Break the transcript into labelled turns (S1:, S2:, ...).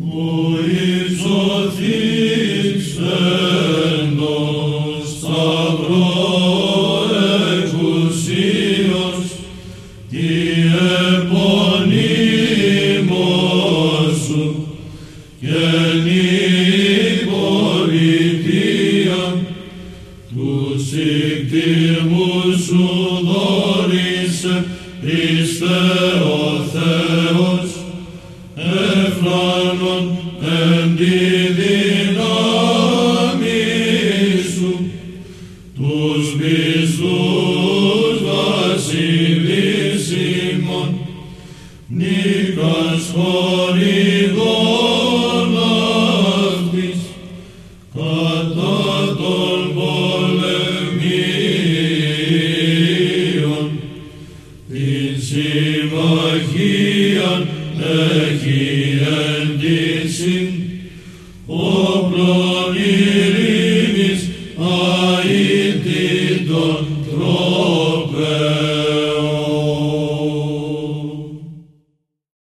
S1: Ο υψωθήξενος σταυρό εκουσίως τη επωνύμος σου και πολιτεία τους ικτήμους σου δόρισε Χριστέ ο Θεός εφράνων εν τη δύναμη σου. Τους πιστούς βασιλίσιμων νίκας χωριδών αυτής. Κατά των πολεμίων την συμμαχίαν έχει εντύσει όπλων ειρήνης αητήτων